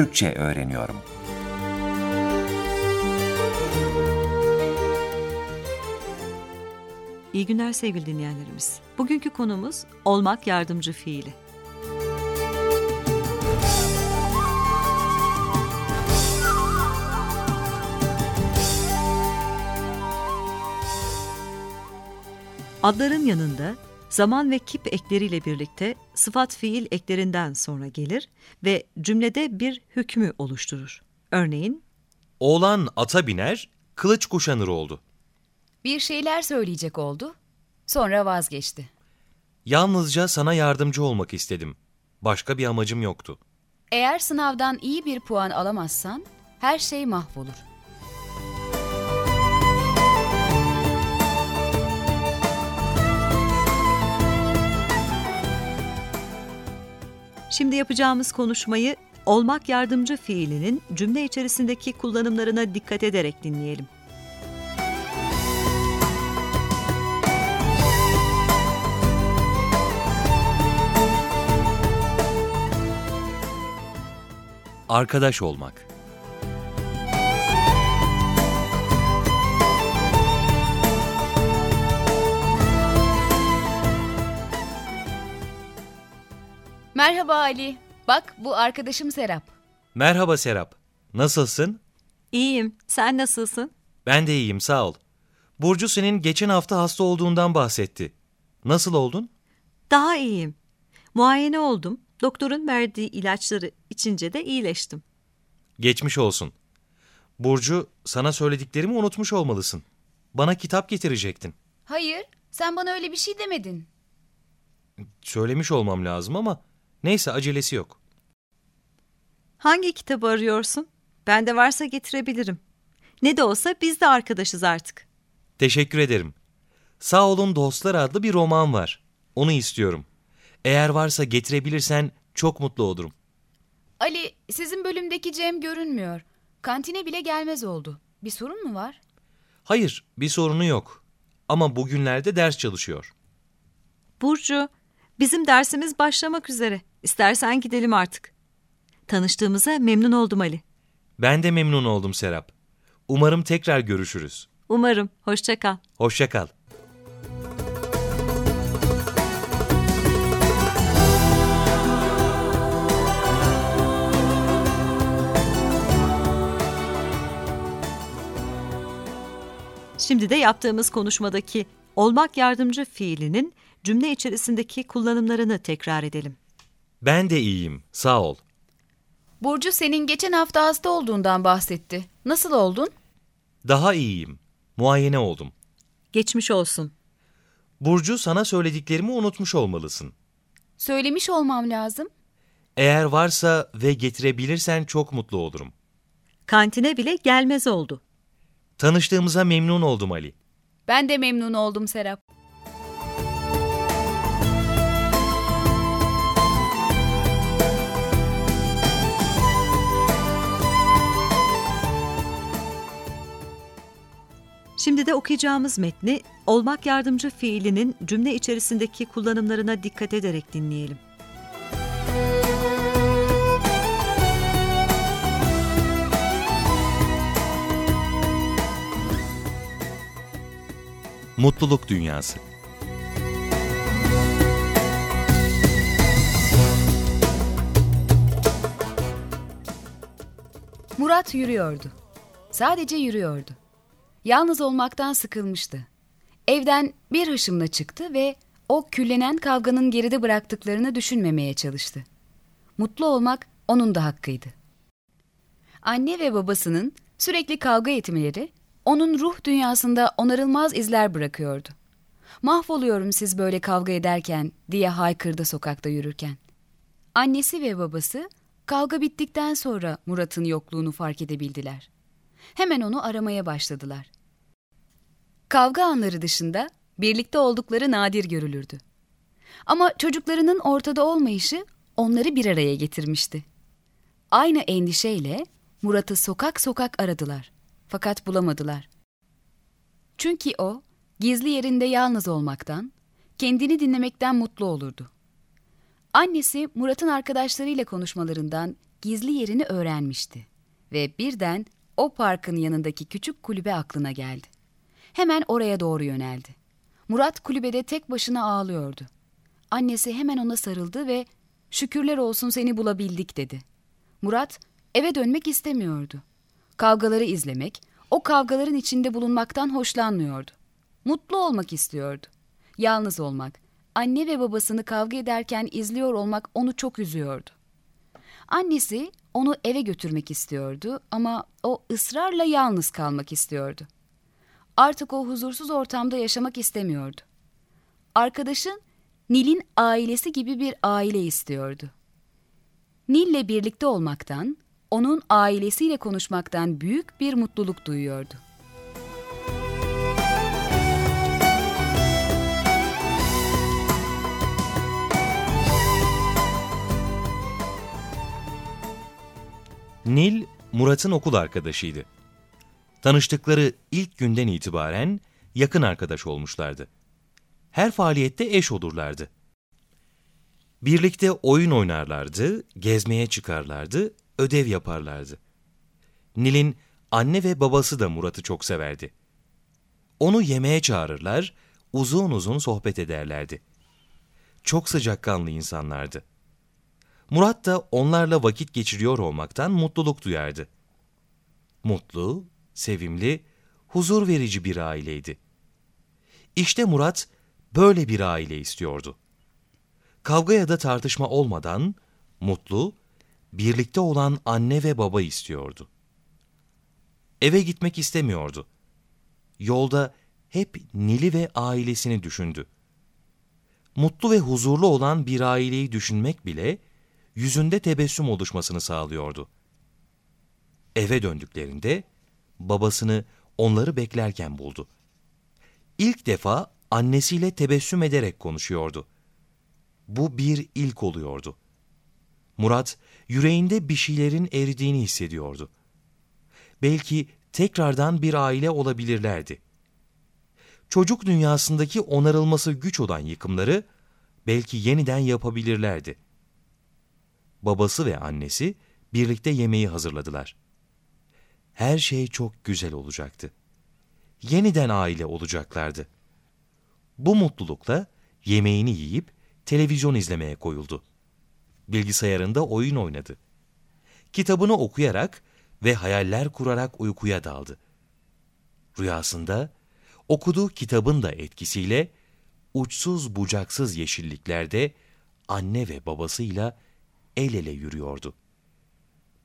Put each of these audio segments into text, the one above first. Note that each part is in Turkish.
Türkçe öğreniyorum. İyi günler sevgili dinleyenlerimiz. Bugünkü konumuz olmak yardımcı fiili. Adların yanında zaman ve kip ekleriyle birlikte sıfat fiil eklerinden sonra gelir ve cümlede bir hükmü oluşturur. Örneğin Oğlan ata biner, kılıç kuşanır oldu. Bir şeyler söyleyecek oldu. Sonra vazgeçti. Yalnızca sana yardımcı olmak istedim. Başka bir amacım yoktu. Eğer sınavdan iyi bir puan alamazsan her şey mahvolur. Şimdi yapacağımız konuşmayı olmak yardımcı fiilinin cümle içerisindeki kullanımlarına dikkat ederek dinleyelim. Arkadaş olmak. Merhaba Ali. Bak bu arkadaşım Serap. Merhaba Serap. Nasılsın? İyiyim, sen nasılsın? Ben de iyiyim, sağ ol. Burcu senin geçen hafta hasta olduğundan bahsetti. Nasıl oldun? Daha iyiyim. Muayene oldum. Doktorun verdiği ilaçları içince de iyileştim. Geçmiş olsun. Burcu, sana söylediklerimi unutmuş olmalısın. Bana kitap getirecektin. Hayır, sen bana öyle bir şey demedin. Söylemiş olmam lazım ama neyse acelesi yok. Hangi kitabı arıyorsun? Bende varsa getirebilirim. Ne de olsa biz de arkadaşız artık. Teşekkür ederim. Sağ olun dostlar adlı bir roman var. Onu istiyorum. Eğer varsa getirebilirsen çok mutlu olurum. Ali, sizin bölümdeki Cem görünmüyor. Kantine bile gelmez oldu. Bir sorun mu var? Hayır, bir sorunu yok. Ama bugünlerde ders çalışıyor. Burcu, bizim dersimiz başlamak üzere. İstersen gidelim artık. Tanıştığımıza memnun oldum Ali. Ben de memnun oldum Serap. Umarım tekrar görüşürüz. Umarım. Hoşça kal. Hoşça kal. Şimdi de yaptığımız konuşmadaki olmak yardımcı fiilinin cümle içerisindeki kullanımlarını tekrar edelim. Ben de iyiyim, sağ ol. Burcu senin geçen hafta hasta olduğundan bahsetti. Nasıl oldun? Daha iyiyim. Muayene oldum. Geçmiş olsun. Burcu sana söylediklerimi unutmuş olmalısın. Söylemiş olmam lazım. Eğer varsa ve getirebilirsen çok mutlu olurum. Kantine bile gelmez oldu. Tanıştığımıza memnun oldum Ali. Ben de memnun oldum Serap. Şimdi de okuyacağımız metni olmak yardımcı fiilinin cümle içerisindeki kullanımlarına dikkat ederek dinleyelim. Mutluluk Dünyası Murat yürüyordu. Sadece yürüyordu. Yalnız olmaktan sıkılmıştı. Evden bir hışımla çıktı ve o küllenen kavganın geride bıraktıklarını düşünmemeye çalıştı. Mutlu olmak onun da hakkıydı. Anne ve babasının sürekli kavga etmeleri onun ruh dünyasında onarılmaz izler bırakıyordu. Mahvoluyorum siz böyle kavga ederken diye haykırdı sokakta yürürken. Annesi ve babası kavga bittikten sonra Murat'ın yokluğunu fark edebildiler. Hemen onu aramaya başladılar. Kavga anları dışında birlikte oldukları nadir görülürdü. Ama çocuklarının ortada olmayışı onları bir araya getirmişti. Aynı endişeyle Murat'ı sokak sokak aradılar. Fakat bulamadılar. Çünkü o, gizli yerinde yalnız olmaktan, kendini dinlemekten mutlu olurdu. Annesi Murat'ın arkadaşlarıyla konuşmalarından gizli yerini öğrenmişti ve birden o parkın yanındaki küçük kulübe aklına geldi. Hemen oraya doğru yöneldi. Murat kulübede tek başına ağlıyordu. Annesi hemen ona sarıldı ve "Şükürler olsun seni bulabildik." dedi. Murat eve dönmek istemiyordu. Kavgaları izlemek, o kavgaların içinde bulunmaktan hoşlanmıyordu. Mutlu olmak istiyordu. Yalnız olmak, anne ve babasını kavga ederken izliyor olmak onu çok üzüyordu. Annesi onu eve götürmek istiyordu ama o ısrarla yalnız kalmak istiyordu. Artık o huzursuz ortamda yaşamak istemiyordu. Arkadaşın Nil'in ailesi gibi bir aile istiyordu. Nil'le birlikte olmaktan, onun ailesiyle konuşmaktan büyük bir mutluluk duyuyordu. Nil, Murat'ın okul arkadaşıydı. Tanıştıkları ilk günden itibaren yakın arkadaş olmuşlardı. Her faaliyette eş olurlardı. Birlikte oyun oynarlardı, gezmeye çıkarlardı, ödev yaparlardı. Nil'in anne ve babası da Murat'ı çok severdi. Onu yemeğe çağırırlar, uzun uzun sohbet ederlerdi. Çok sıcakkanlı insanlardı. Murat da onlarla vakit geçiriyor olmaktan mutluluk duyardı. Mutlu, sevimli, huzur verici bir aileydi. İşte Murat böyle bir aile istiyordu. Kavga ya da tartışma olmadan mutlu, birlikte olan anne ve baba istiyordu. Eve gitmek istemiyordu. Yolda hep Nil'i ve ailesini düşündü. Mutlu ve huzurlu olan bir aileyi düşünmek bile yüzünde tebessüm oluşmasını sağlıyordu. Eve döndüklerinde babasını onları beklerken buldu. İlk defa annesiyle tebessüm ederek konuşuyordu. Bu bir ilk oluyordu. Murat yüreğinde bir şeylerin eridiğini hissediyordu. Belki tekrardan bir aile olabilirlerdi. Çocuk dünyasındaki onarılması güç olan yıkımları belki yeniden yapabilirlerdi. Babası ve annesi birlikte yemeği hazırladılar. Her şey çok güzel olacaktı. Yeniden aile olacaklardı. Bu mutlulukla yemeğini yiyip televizyon izlemeye koyuldu. Bilgisayarında oyun oynadı. Kitabını okuyarak ve hayaller kurarak uykuya daldı. Rüyasında okuduğu kitabın da etkisiyle uçsuz bucaksız yeşilliklerde anne ve babasıyla el ele yürüyordu.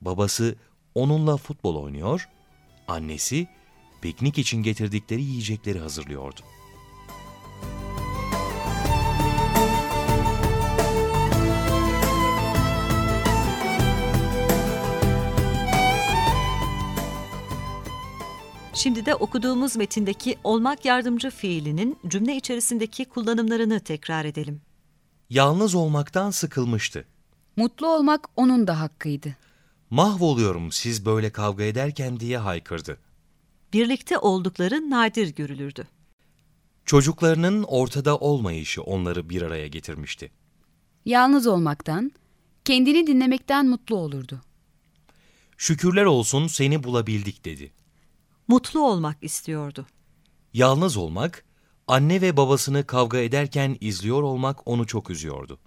Babası onunla futbol oynuyor, annesi piknik için getirdikleri yiyecekleri hazırlıyordu. Şimdi de okuduğumuz metindeki olmak yardımcı fiilinin cümle içerisindeki kullanımlarını tekrar edelim. Yalnız olmaktan sıkılmıştı. Mutlu olmak onun da hakkıydı. Mahvoluyorum siz böyle kavga ederken diye haykırdı. Birlikte oldukları nadir görülürdü. Çocuklarının ortada olmayışı onları bir araya getirmişti. Yalnız olmaktan, kendini dinlemekten mutlu olurdu. Şükürler olsun seni bulabildik dedi. Mutlu olmak istiyordu. Yalnız olmak, anne ve babasını kavga ederken izliyor olmak onu çok üzüyordu.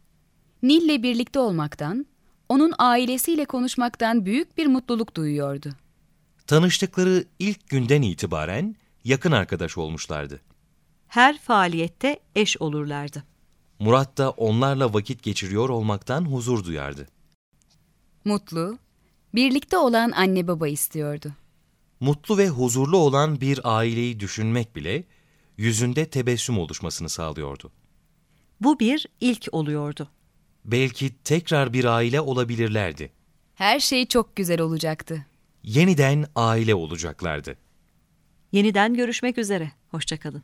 Nil'le birlikte olmaktan, onun ailesiyle konuşmaktan büyük bir mutluluk duyuyordu. Tanıştıkları ilk günden itibaren yakın arkadaş olmuşlardı. Her faaliyette eş olurlardı. Murat da onlarla vakit geçiriyor olmaktan huzur duyardı. Mutlu, birlikte olan anne baba istiyordu. Mutlu ve huzurlu olan bir aileyi düşünmek bile yüzünde tebessüm oluşmasını sağlıyordu. Bu bir ilk oluyordu. Belki tekrar bir aile olabilirlerdi. Her şey çok güzel olacaktı. Yeniden aile olacaklardı. Yeniden görüşmek üzere. Hoşçakalın.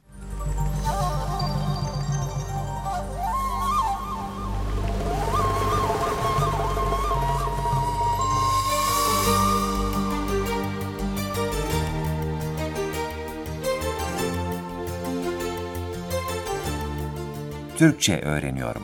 Türkçe öğreniyorum.